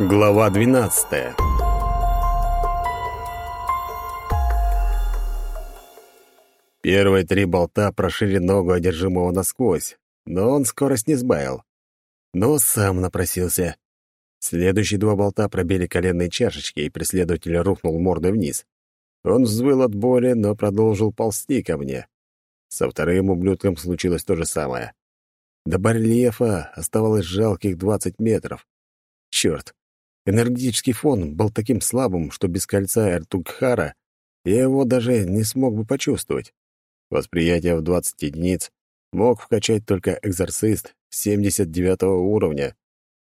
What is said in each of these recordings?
Глава 12 Первые три болта прошили ногу одержимого насквозь, но он скорость не сбавил. Но сам напросился. Следующие два болта пробили коленные чашечки, и преследователь рухнул мордой вниз. Он взвыл от боли, но продолжил ползти ко мне. Со вторым ублюдком случилось то же самое. До барельефа оставалось жалких двадцать метров. Черт, Энергетический фон был таким слабым, что без кольца Эртугхара я его даже не смог бы почувствовать. Восприятие в 20 единиц мог вкачать только экзорцист 79 уровня,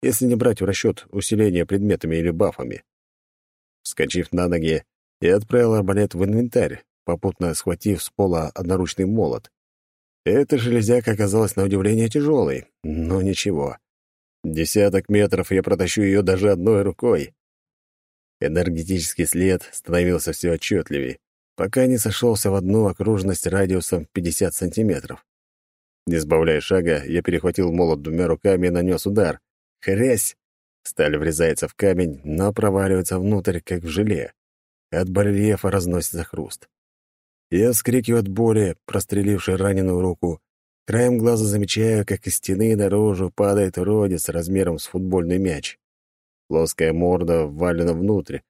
если не брать в расчет усиление предметами или бафами. Вскочив на ноги, я отправил арбалет в инвентарь, попутно схватив с пола одноручный молот. Эта железяка оказалась на удивление тяжелой, но ничего. Десяток метров я протащу ее даже одной рукой. Энергетический след становился все отчетливее, пока не сошелся в одну окружность радиусом 50 сантиметров. Не сбавляя шага, я перехватил молот двумя руками и нанес удар. Хрясь! Сталь врезается в камень, но проваливается внутрь, как в желе. От барельефа разносится хруст. Я вскрикиваю от боли, прострелившей раненую руку, Краем глаза замечаю, как из стены наружу падает уродец размером с футбольный мяч. Плоская морда ввалена внутрь.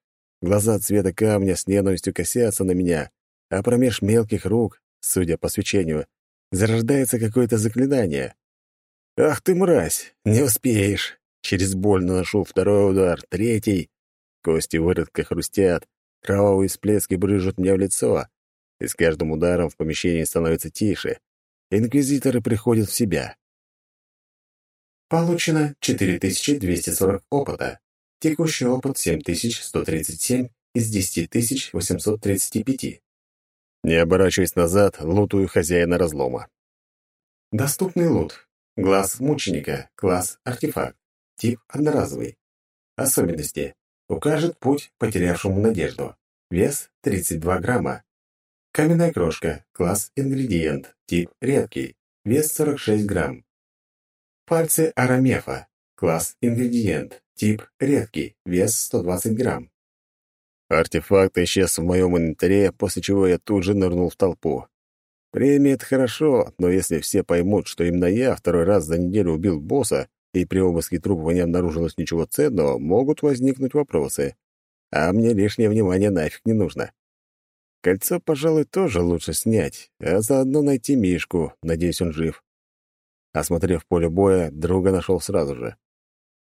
Глаза цвета камня с ненавистью косятся на меня, а промеж мелких рук, судя по свечению, зарождается какое-то заклинание. «Ах ты, мразь! Не успеешь!» Через боль наношу второй удар, третий. Кости выродка хрустят, кровавые всплески брыжут мне в лицо, и с каждым ударом в помещении становится тише. Инквизиторы приходят в себя. Получено 4240 опыта. Текущий опыт 7137 из 10835. Не оборачиваясь назад, лутую хозяина разлома. Доступный лут. Глаз мученика. Класс артефакт. Тип одноразовый. Особенности. Укажет путь потерявшему надежду. Вес 32 грамма. Каменная крошка. Класс ингредиент. Тип редкий. Вес 46 грамм. Пальцы арамефа. Класс ингредиент. Тип редкий. Вес 120 грамм. Артефакт исчез в моем инвентаре, после чего я тут же нырнул в толпу. Премия — это хорошо, но если все поймут, что именно я второй раз за неделю убил босса, и при обыске трупов не обнаружилось ничего ценного, могут возникнуть вопросы. А мне лишнее внимание нафиг не нужно. Кольцо, пожалуй, тоже лучше снять, а заодно найти Мишку, надеюсь, он жив. Осмотрев поле боя, друга нашел сразу же.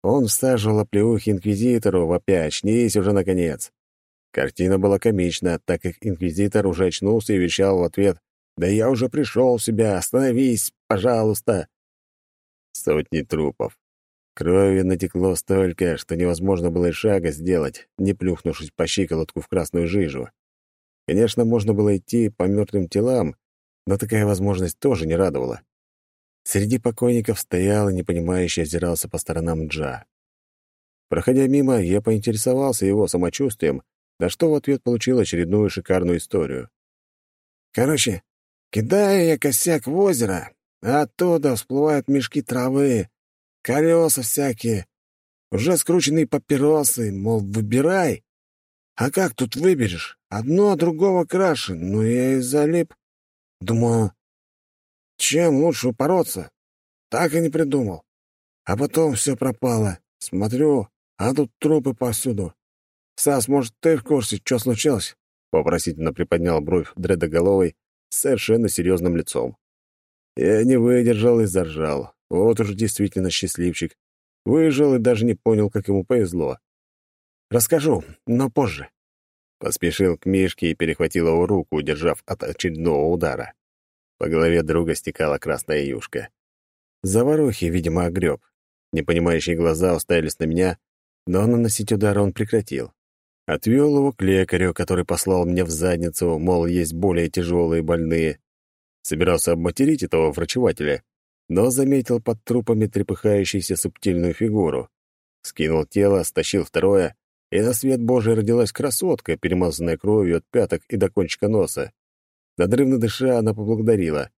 Он всаживал оплеухи инквизитору, вопя «Очнись уже, наконец!». Картина была комична, так как инквизитор уже очнулся и вещал в ответ «Да я уже пришел в себя, остановись, пожалуйста!». Сотни трупов. Крови натекло столько, что невозможно было и шага сделать, не плюхнувшись по щиколотку в красную жижу. Конечно, можно было идти по мертвым телам, но такая возможность тоже не радовала. Среди покойников стоял и непонимающе озирался по сторонам Джа. Проходя мимо, я поинтересовался его самочувствием, на что в ответ получил очередную шикарную историю. Короче, кидаю я косяк в озеро, а оттуда всплывают мешки травы, колеса всякие, уже скрученные папиросы, мол, выбирай. А как тут выберешь? Одно другого краше. Ну, я и залип. Думаю, чем лучше упороться? Так и не придумал. А потом все пропало. Смотрю, а тут трупы повсюду. Сас, может, ты в курсе, что случилось?» Попросительно приподнял бровь дредоголовой с совершенно серьезным лицом. Я не выдержал и заржал. Вот уж действительно счастливчик. Выжил и даже не понял, как ему повезло. Расскажу, но позже. Поспешил к Мишке и перехватил его руку, удержав от очередного удара. По голове друга стекала красная юшка. Заварухи, видимо, огреб. Непонимающие глаза уставились на меня, но наносить удар он прекратил. Отвел его к лекарю, который послал мне в задницу, мол, есть более тяжелые больные. Собирался обматерить этого врачевателя, но заметил под трупами трепыхающуюся субтильную фигуру. Скинул тело, стащил второе и на свет Божий родилась красотка, перемазанная кровью от пяток и до кончика носа. Надрывно дыша, она поблагодарила.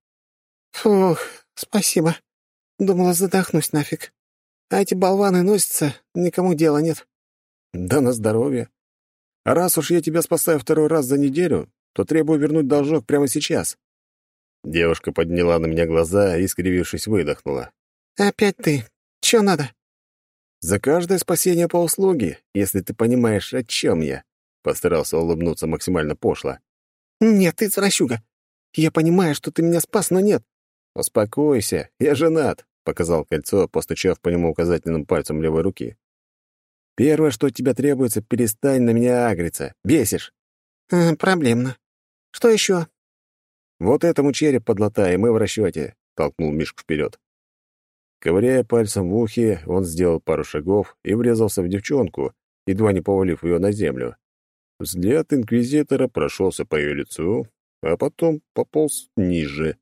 «Фух, спасибо. Думала, задохнусь нафиг. А эти болваны носятся, никому дела нет. Да на здоровье. А раз уж я тебя спасаю второй раз за неделю, то требую вернуть должок прямо сейчас». Девушка подняла на меня глаза и, скривившись, выдохнула. «Опять ты. Чё надо?» «За каждое спасение по услуге, если ты понимаешь, о чем я», — постарался улыбнуться максимально пошло. «Нет, ты извращуга. Я понимаю, что ты меня спас, но нет». «Успокойся, я женат», — показал кольцо, постучав по нему указательным пальцем левой руки. «Первое, что от тебя требуется, перестань на меня агриться. Бесишь». Э, «Проблемно. Что еще? «Вот этому череп подлатай, мы в расчете», — толкнул Мишку вперед. Ковыряя пальцем в ухе, он сделал пару шагов и врезался в девчонку, едва не повалив ее на землю. Взгляд инквизитора прошелся по ее лицу, а потом пополз ниже.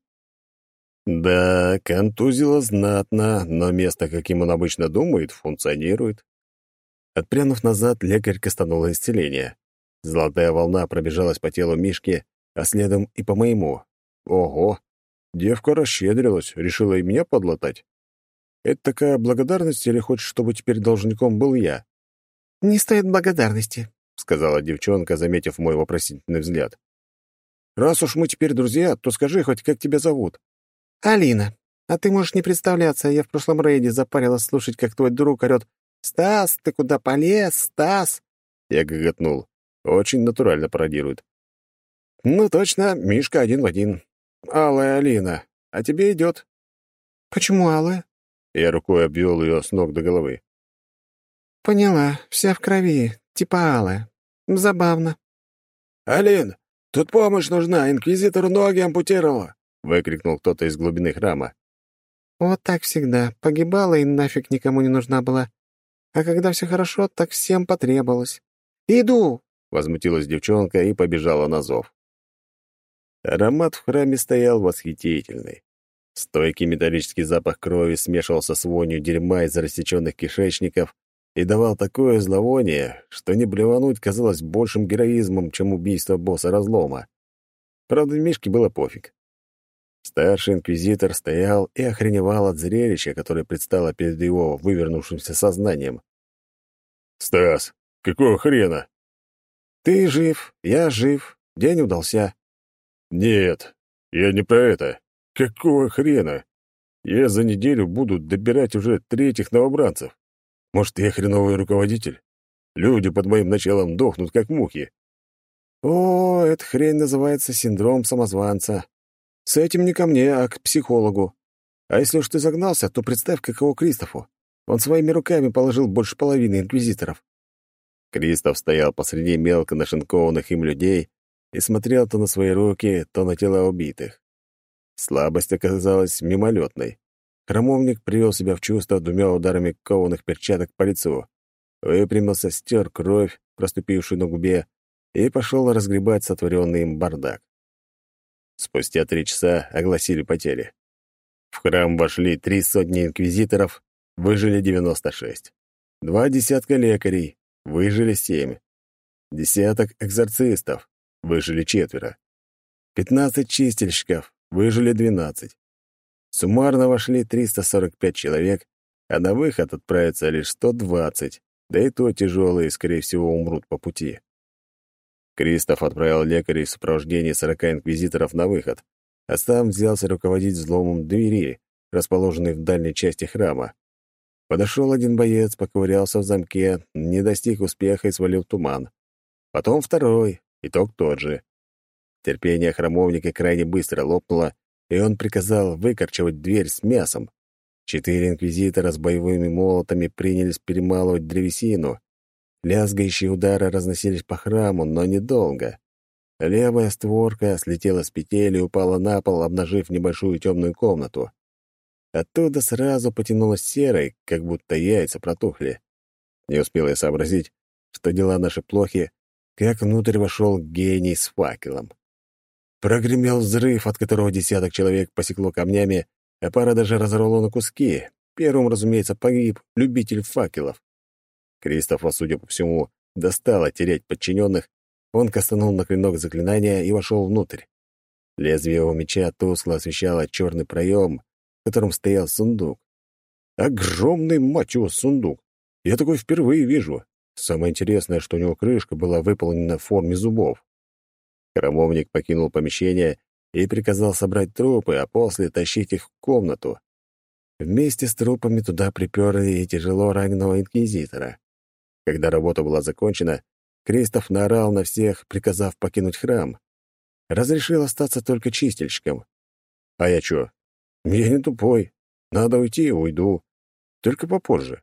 Да, контузило знатно, но место, каким он обычно думает, функционирует. Отпрянув назад, лекарь кастанул исцеление. Золотая волна пробежалась по телу Мишки, а следом и по моему. Ого! Девка расщедрилась, решила и меня подлатать. Это такая благодарность или хочешь, чтобы теперь должником был я? «Не стоит благодарности», — сказала девчонка, заметив мой вопросительный взгляд. «Раз уж мы теперь друзья, то скажи хоть, как тебя зовут?» «Алина. А ты можешь не представляться, я в прошлом рейде запарилась слушать, как твой друг орёт «Стас, ты куда полез, Стас?» Я гоготнул. Очень натурально пародирует. «Ну точно, Мишка один в один. Алая Алина. А тебе идет. «Почему алая?» Я рукой обвел ее с ног до головы. «Поняла. Вся в крови. Типа алая. Забавно». «Алин, тут помощь нужна. Инквизитор ноги ампутировала!» — выкрикнул кто-то из глубины храма. «Вот так всегда. Погибала и нафиг никому не нужна была. А когда все хорошо, так всем потребовалось. Иду!» — возмутилась девчонка и побежала на зов. Аромат в храме стоял восхитительный. Стойкий металлический запах крови смешивался с вонью дерьма из рассеченных кишечников и давал такое зловоние, что не блевануть казалось большим героизмом, чем убийство босса разлома. Правда, Мишке было пофиг. Старший инквизитор стоял и охреневал от зрелища, которое предстало перед его вывернувшимся сознанием. «Стас, какого хрена?» «Ты жив, я жив, день удался». «Нет, я не про это. Какого хрена? Я за неделю буду добирать уже третьих новобранцев. Может, я хреновый руководитель? Люди под моим началом дохнут, как мухи. О, эта хрень называется синдром самозванца. С этим не ко мне, а к психологу. А если уж ты загнался, то представь, каково Кристофу. Он своими руками положил больше половины инквизиторов. Кристоф стоял посреди мелко нашинкованных им людей и смотрел то на свои руки, то на тела убитых. Слабость оказалась мимолетной. Хромовник привел себя в чувство двумя ударами кованых перчаток по лицу. Выпрямился, стер кровь, проступившую на губе, и пошел разгребать сотворенный им бардак. Спустя три часа огласили потери. В храм вошли три сотни инквизиторов, выжили девяносто шесть. Два десятка лекарей, выжили семь. Десяток экзорцистов, выжили четверо. Пятнадцать чистильщиков, выжили 12. Суммарно вошли 345 человек, а на выход отправится лишь 120, да и то тяжелые, скорее всего, умрут по пути. Кристоф отправил лекарей в сопровождении 40 инквизиторов на выход, а сам взялся руководить взломом двери, расположенной в дальней части храма. Подошел один боец, поковырялся в замке, не достиг успеха и свалил туман. Потом второй, итог тот же. Терпение храмовника крайне быстро лопнуло, и он приказал выкорчевать дверь с мясом. Четыре инквизитора с боевыми молотами принялись перемалывать древесину. Лязгающие удары разносились по храму, но недолго. Левая створка слетела с петель и упала на пол, обнажив небольшую темную комнату. Оттуда сразу потянулось серой, как будто яйца протухли. Не успел я сообразить, что дела наши плохи, как внутрь вошел гений с факелом. Прогремел взрыв, от которого десяток человек посекло камнями, а пара даже разорвала на куски. Первым, разумеется, погиб любитель факелов. Кристофа, судя по всему, достало терять подчиненных. Он кастанул на клинок заклинания и вошел внутрь. Лезвие его меча тускло освещало черный проем, в котором стоял сундук. Огромный, мать его, сундук! Я такой впервые вижу. Самое интересное, что у него крышка была выполнена в форме зубов. Храмовник покинул помещение и приказал собрать трупы, а после тащить их в комнату. Вместе с трупами туда приперли и тяжело раненого инквизитора. Когда работа была закончена, Кристоф наорал на всех, приказав покинуть храм. Разрешил остаться только чистильщиком. А я чё? Я не тупой. Надо уйти, уйду. Только попозже.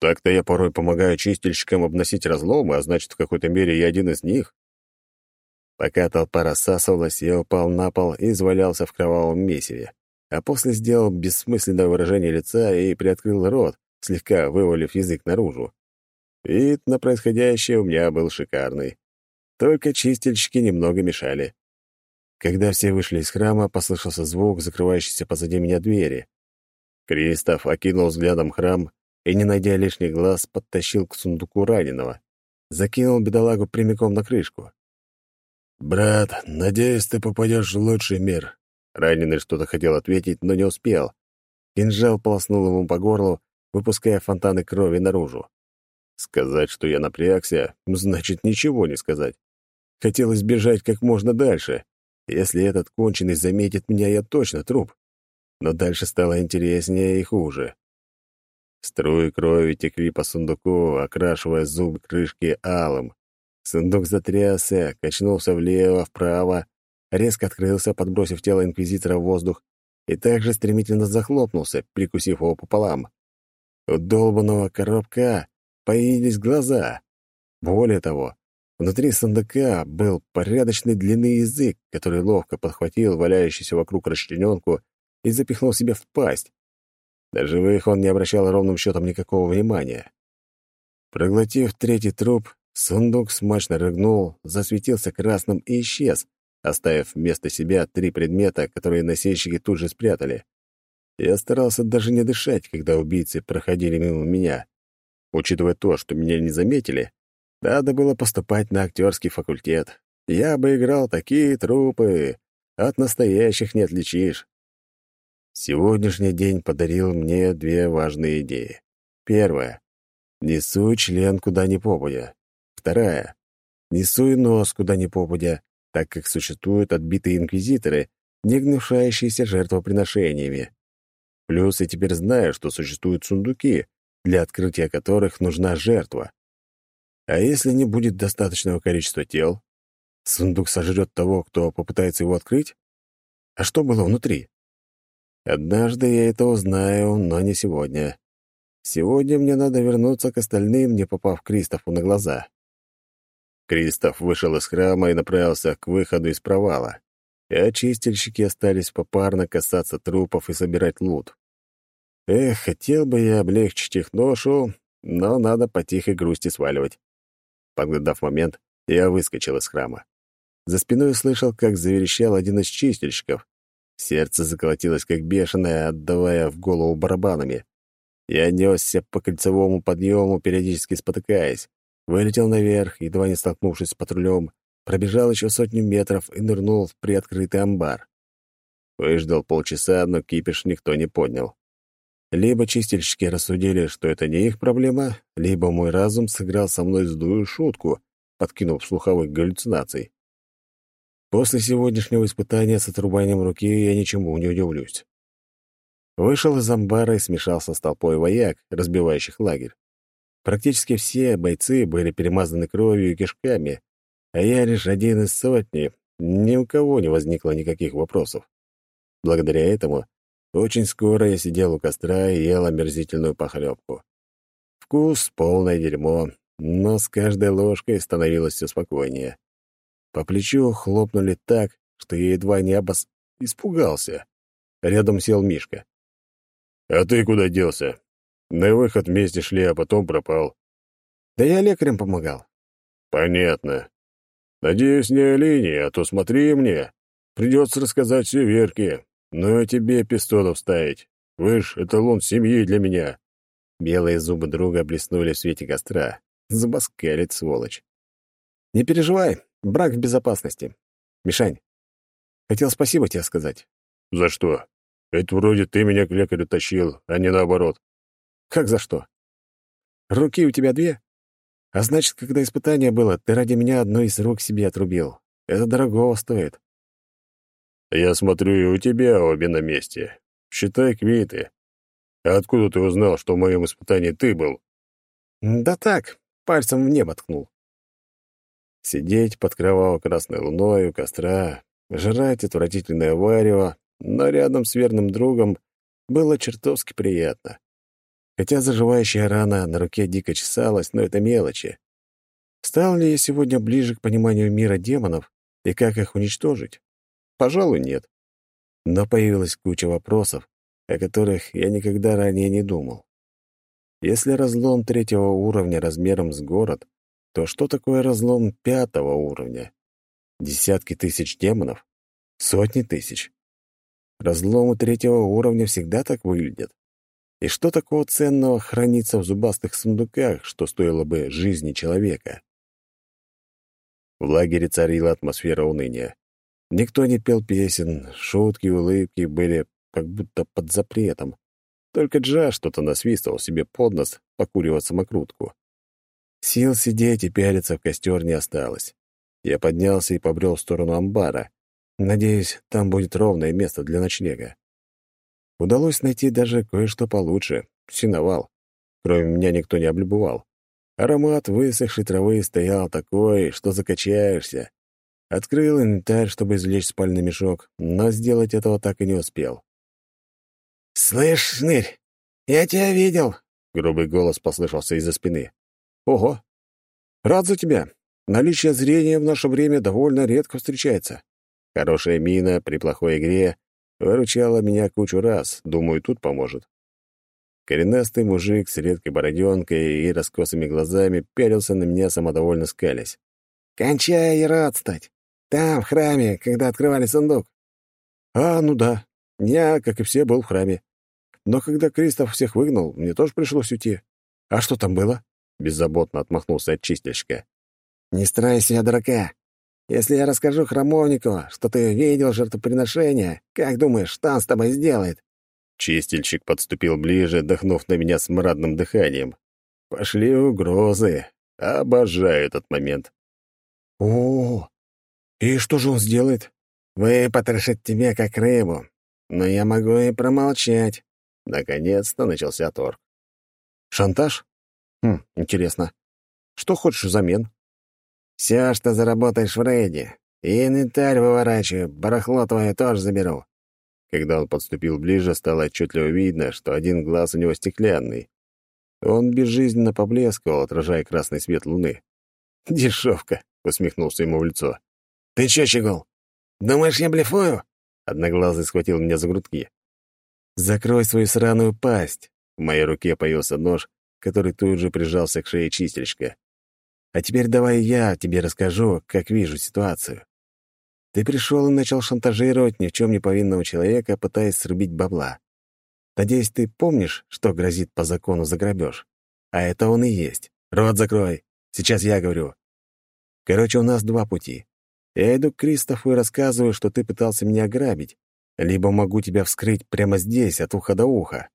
Так-то я порой помогаю чистильщикам обносить разломы, а значит, в какой-то мере я один из них. Пока толпа рассасывалась, я упал на пол и извалялся в кровавом месиве, а после сделал бессмысленное выражение лица и приоткрыл рот, слегка вывалив язык наружу. Вид на происходящее у меня был шикарный. Только чистильщики немного мешали. Когда все вышли из храма, послышался звук, закрывающийся позади меня двери. Кристоф окинул взглядом храм и, не найдя лишних глаз, подтащил к сундуку раненого. Закинул бедолагу прямиком на крышку. «Брат, надеюсь, ты попадешь в лучший мир». Раненый что-то хотел ответить, но не успел. Кинжал полоснул ему по горлу, выпуская фонтаны крови наружу. Сказать, что я напрягся, значит ничего не сказать. Хотелось бежать как можно дальше. Если этот конченый заметит меня, я точно труп. Но дальше стало интереснее и хуже. Струи крови текли по сундуку, окрашивая зубы крышки алым. Сундук затрясся, качнулся влево, вправо, резко открылся, подбросив тело инквизитора в воздух, и также стремительно захлопнулся, прикусив его пополам. У долбанного коробка появились глаза. Более того, внутри сундука был порядочной длины язык, который ловко подхватил валяющуюся вокруг расчлененку и запихнул себе в пасть. До живых он не обращал ровным счетом никакого внимания. Проглотив третий труп, сундук смачно рыгнул, засветился красным и исчез, оставив вместо себя три предмета, которые носильщики тут же спрятали. Я старался даже не дышать, когда убийцы проходили мимо меня. Учитывая то, что меня не заметили, надо было поступать на актерский факультет. Я бы играл такие трупы, от настоящих не отличишь. Сегодняшний день подарил мне две важные идеи. Первая — несу член куда ни попадя. Вторая — несу и нос куда ни попадя, так как существуют отбитые инквизиторы, не гнушающиеся жертвоприношениями. Плюс я теперь знаю, что существуют сундуки, для открытия которых нужна жертва. А если не будет достаточного количества тел, сундук сожрет того, кто попытается его открыть? А что было внутри? Однажды я это узнаю, но не сегодня. Сегодня мне надо вернуться к остальным, не попав Кристофу на глаза. Кристоф вышел из храма и направился к выходу из провала. И очистильщики остались попарно касаться трупов и собирать лут. Эх, хотел бы я облегчить их ношу, но надо по тихой грусти сваливать. Подгадав момент, я выскочил из храма. За спиной слышал, как заверещал один из чистильщиков, Сердце заколотилось как бешеное, отдавая в голову барабанами. Я несся по кольцевому подъему, периодически спотыкаясь. Вылетел наверх, едва не столкнувшись с патрулем, пробежал еще сотню метров и нырнул в приоткрытый амбар. Выждал полчаса, но кипиш никто не поднял. Либо чистильщики рассудили, что это не их проблема, либо мой разум сыграл со мной злую шутку, подкинув слуховых галлюцинаций. После сегодняшнего испытания с отрубанием руки я ничему не удивлюсь. Вышел из амбара и смешался с толпой вояк, разбивающих лагерь. Практически все бойцы были перемазаны кровью и кишками, а я лишь один из сотни, ни у кого не возникло никаких вопросов. Благодаря этому очень скоро я сидел у костра и ел омерзительную похлебку. Вкус — полное дерьмо, но с каждой ложкой становилось все спокойнее. По плечу хлопнули так, что я едва не обос... испугался. Рядом сел Мишка. «А ты куда делся? На выход вместе шли, а потом пропал». «Да я лекарем помогал». «Понятно. Надеюсь, не о линии, а то смотри мне. Придется рассказать все Верке. Ну, тебе пистолов ставить. Вы ж эталон семьи для меня». Белые зубы друга блеснули в свете костра. Забаскалит, сволочь. «Не переживай, Брак в безопасности. Мишань, хотел спасибо тебе сказать. За что? Это вроде ты меня к лекарю тащил, а не наоборот. Как за что? Руки у тебя две? А значит, когда испытание было, ты ради меня одну из рук себе отрубил. Это дорого стоит. Я смотрю, и у тебя обе на месте. Считай квиты. А откуда ты узнал, что в моем испытании ты был? Да так, пальцем в небо ткнул. Сидеть под кроваво-красной луной у костра, жрать отвратительное варево, но рядом с верным другом было чертовски приятно. Хотя заживающая рана на руке дико чесалась, но это мелочи. Стал ли я сегодня ближе к пониманию мира демонов и как их уничтожить? Пожалуй, нет. Но появилась куча вопросов, о которых я никогда ранее не думал. Если разлом третьего уровня размером с город, то что такое разлом пятого уровня? Десятки тысяч демонов? Сотни тысяч? Разломы третьего уровня всегда так выглядят. И что такого ценного хранится в зубастых сундуках, что стоило бы жизни человека? В лагере царила атмосфера уныния. Никто не пел песен, шутки и улыбки были как будто под запретом. Только Джа что-то насвистывал себе под нос, покуривая самокрутку. Сил сидеть и пялиться в костер не осталось. Я поднялся и побрел в сторону амбара. Надеюсь, там будет ровное место для ночлега. Удалось найти даже кое-что получше — синовал. Кроме меня никто не облюбовал. Аромат высохшей травы стоял такой, что закачаешься. Открыл инвентарь, чтобы извлечь спальный мешок, но сделать этого так и не успел. «Слышь, шнырь, я тебя видел!» — грубый голос послышался из-за спины. «Ого! Рад за тебя. Наличие зрения в наше время довольно редко встречается. Хорошая мина при плохой игре Выручала меня кучу раз, думаю, тут поможет. Коренастый мужик с редкой бороденкой и раскосыми глазами пялился на меня, самодовольно скалясь. «Кончай и рад стать. Там, в храме, когда открывали сундук». «А, ну да. Я, как и все, был в храме. Но когда Кристоф всех выгнал, мне тоже пришлось уйти. А что там было?» Беззаботно отмахнулся от чистильщика. «Не строй себя дурака. Если я расскажу храмовнику, что ты видел жертвоприношение, как думаешь, что он с тобой сделает?» Чистильщик подступил ближе, дохнув на меня смрадным дыханием. Пошли угрозы. Обожаю этот момент. О, и что же он сделает? Выпотрошит тебе как рыбу. Но я могу и промолчать. Наконец-то начался торг. Шантаж? Хм, интересно. Что хочешь взамен? Все, что заработаешь в рейде. И инвентарь выворачиваю, барахло твое тоже заберу». Когда он подступил ближе, стало отчетливо видно, что один глаз у него стеклянный. Он безжизненно поблескивал, отражая красный свет луны. «Дешевка!» — усмехнулся ему в лицо. «Ты чё, Щегол? Думаешь, я блефую?» Одноглазый схватил меня за грудки. «Закрой свою сраную пасть!» В моей руке появился нож, который тут же прижался к шее чистильщика. А теперь давай я тебе расскажу, как вижу ситуацию. Ты пришел и начал шантажировать ни в чем не повинного человека, пытаясь срубить бабла. Надеюсь, ты помнишь, что грозит по закону за грабеж? А это он и есть. Рот закрой. Сейчас я говорю. Короче, у нас два пути. Я иду к Кристофу и рассказываю, что ты пытался меня ограбить. Либо могу тебя вскрыть прямо здесь, от уха до уха.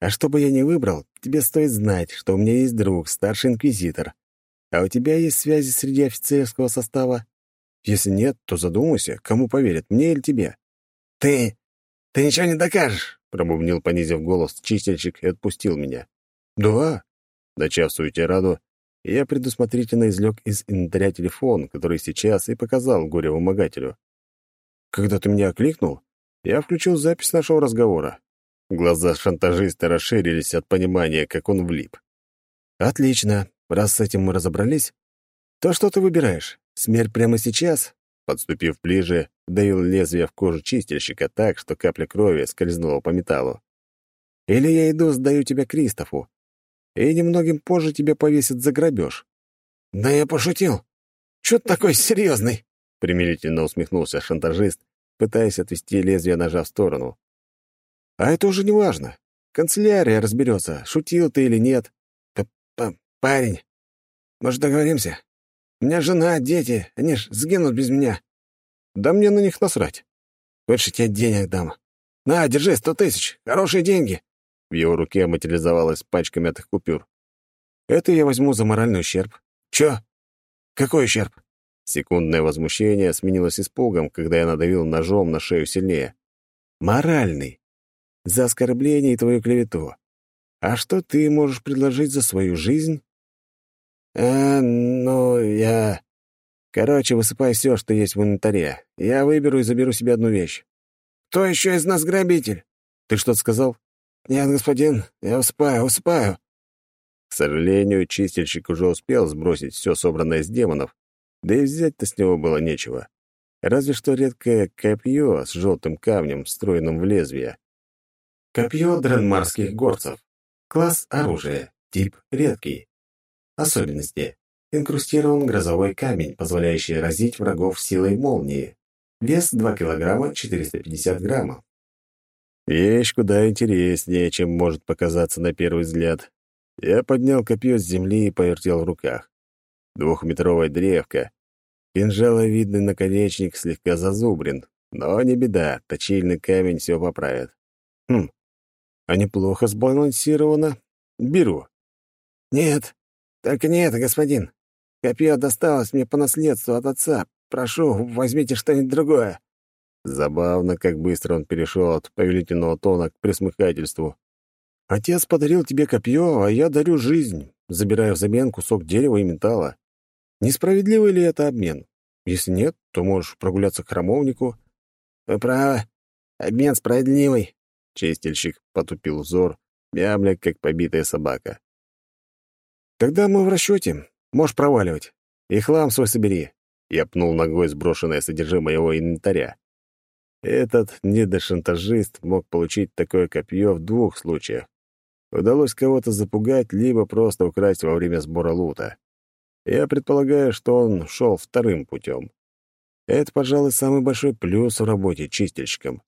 А чтобы я не выбрал, тебе стоит знать, что у меня есть друг, старший инквизитор. А у тебя есть связи среди офицерского состава? Если нет, то задумайся, кому поверят, мне или тебе?» «Ты... ты ничего не докажешь!» — пробубнил, понизив голос, чистильщик и отпустил меня. «Да?» Начав свою тираду, я предусмотрительно извлек из инвентаря телефон, который сейчас и показал горе-вымогателю. Когда ты меня окликнул, я включил запись нашего разговора. Глаза шантажиста расширились от понимания, как он влип. «Отлично. Раз с этим мы разобрались, то что ты выбираешь? Смерть прямо сейчас?» Подступив ближе, давил лезвие в кожу чистильщика так, что капля крови скользнула по металлу. «Или я иду, сдаю тебя Кристофу, и немногим позже тебя повесят за грабеж». «Да я пошутил. Чё ты такой серьезный? примирительно усмехнулся шантажист, пытаясь отвести лезвие ножа в сторону. «А это уже не важно. Канцелярия разберется, шутил ты или нет. «Парень, может, договоримся? У меня жена, дети, они ж сгинут без меня». «Да мне на них насрать. Хочешь, тебе денег дам? На, держи, сто тысяч, хорошие деньги». В его руке материализовалась пачка мятых купюр. «Это я возьму за моральный ущерб. Чё? Какой ущерб? Секундное возмущение сменилось испугом, когда я надавил ножом на шею сильнее. Моральный. За оскорбление и твою клевету. А что ты можешь предложить за свою жизнь? А, ну, я... Короче, высыпай все, что есть в инвентаре. Я выберу и заберу себе одну вещь. Кто еще из нас грабитель? Ты что-то сказал? Нет, господин, я усыпаю, усыпаю. К сожалению, чистильщик уже успел сбросить все собранное с демонов, да и взять-то с него было нечего. Разве что редкое копье с желтым камнем, встроенным в лезвие. Копье дренмарских горцев. Класс оружия. Тип редкий. Особенности. Инкрустирован грозовой камень, позволяющий разить врагов силой молнии. Вес 2 килограмма 450 граммов. Вещь куда интереснее, чем может показаться на первый взгляд. Я поднял копье с земли и повертел в руках. Двухметровая древка. Кинжаловидный наконечник слегка зазубрен. Но не беда, точильный камень все поправит. Хм, а неплохо сбалансировано. Беру. Нет, только нет, господин. Копье досталось мне по наследству от отца. Прошу, возьмите что-нибудь другое. Забавно, как быстро он перешел от повелительного тона к присмыкательству. Отец подарил тебе копье, а я дарю жизнь, забирая взамен кусок дерева и металла. Несправедливый ли это обмен? Если нет, то можешь прогуляться к храмовнику. Вы правы. Обмен справедливый. Чистильщик потупил взор, мямля, как побитая собака. Тогда мы в расчете. Можешь проваливать. И хлам свой собери. Я пнул ногой сброшенное содержимое его инвентаря. Этот недошантажист мог получить такое копье в двух случаях. Удалось кого-то запугать, либо просто украсть во время сбора лута. Я предполагаю, что он шел вторым путем. Это, пожалуй, самый большой плюс в работе чистильщиком.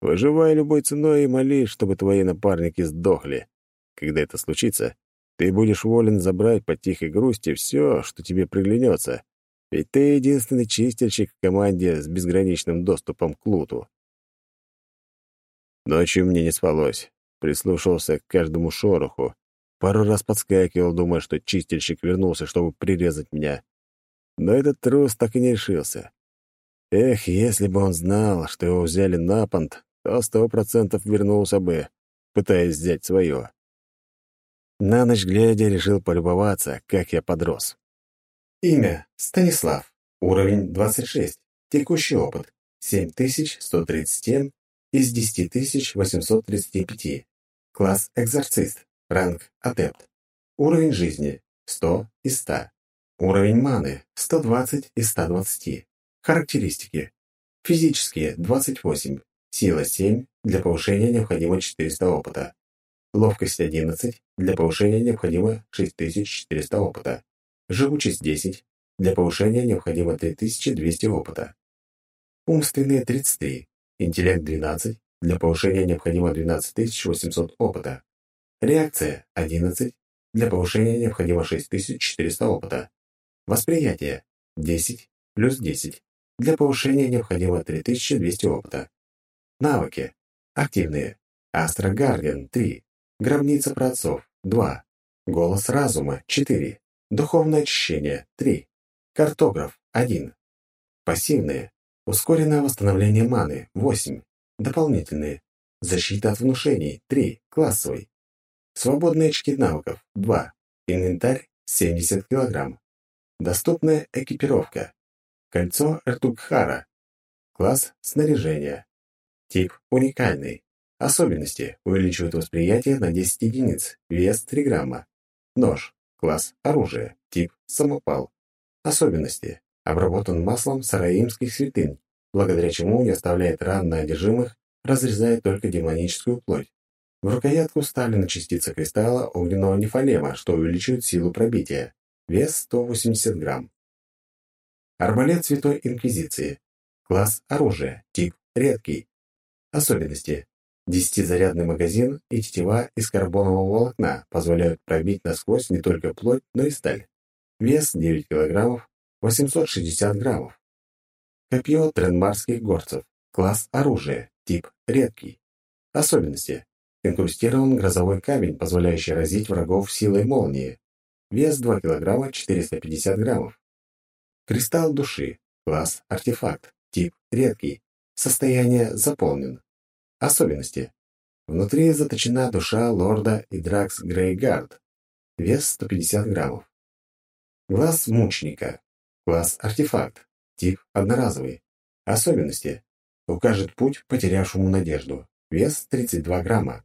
Выживай любой ценой и молись, чтобы твои напарники сдохли. Когда это случится, ты будешь волен забрать по тихой грусти все, что тебе приглянется, ведь ты единственный чистильщик в команде с безграничным доступом к луту. Ночью мне не спалось прислушивался к каждому шороху. Пару раз подскакивал, думая, что чистильщик вернулся, чтобы прирезать меня. Но этот трус так и не решился. Эх, если бы он знал, что его взяли на понт, то сто процентов вернулся бы, пытаясь взять свое. На ночь глядя решил полюбоваться, как я подрос. Имя — Станислав. Уровень 26. Текущий опыт — 7137 из 10835. Класс экзорцист. Ранг адепт. Уровень жизни 100 из 100. Уровень маны 120 из 120. Характеристики. Физические 28. Сила 7. Для повышения необходимо 400 опыта. Ловкость 11. Для повышения необходимо 6400 опыта. Живучесть 10. Для повышения необходимо 3200 опыта. Умственные 33. Интеллект 12. Для повышения необходимо 12800 опыта. Реакция 11. Для повышения необходимо 6400 опыта. Восприятие 10 плюс 10. Для повышения необходимо 3200 опыта. Навыки. Активные. Астра Гардиан 3. Гробница праотцов 2. Голос разума 4. Духовное очищение 3. Картограф 1. Пассивные. Ускоренное восстановление маны 8. Дополнительные. Защита от внушений. 3. Классовый. Свободные очки навыков. 2. Инвентарь. 70 кг. Доступная экипировка. Кольцо Эртугхара. Класс снаряжения. Тип уникальный. Особенности. Увеличивает восприятие на 10 единиц. Вес 3 грамма. Нож. Класс оружия. Тип самопал. Особенности. Обработан маслом сараимских святынь благодаря чему не оставляет ран на одержимых, разрезая только демоническую плоть. В рукоятку вставлена частица кристалла огненного нефалема, что увеличивает силу пробития. Вес 180 грамм. Арбалет Святой Инквизиции. Класс оружия. Тип редкий. Особенности. Десятизарядный магазин и тетива из карбонового волокна позволяют пробить насквозь не только плоть, но и сталь. Вес 9 килограммов, 860 граммов. Копье тренмарских горцев. Класс оружия. Тип редкий. Особенности. Инкрустирован грозовой камень, позволяющий разить врагов силой молнии. Вес 2 килограмма 450 граммов. Кристалл души. Класс артефакт. Тип редкий. Состояние заполнен. Особенности. Внутри заточена душа лорда Идракс Грейгард. Вес 150 граммов. Глаз мучника. Класс артефакт. Тип одноразовый. Особенности. Укажет путь потерявшему надежду. Вес 32 грамма.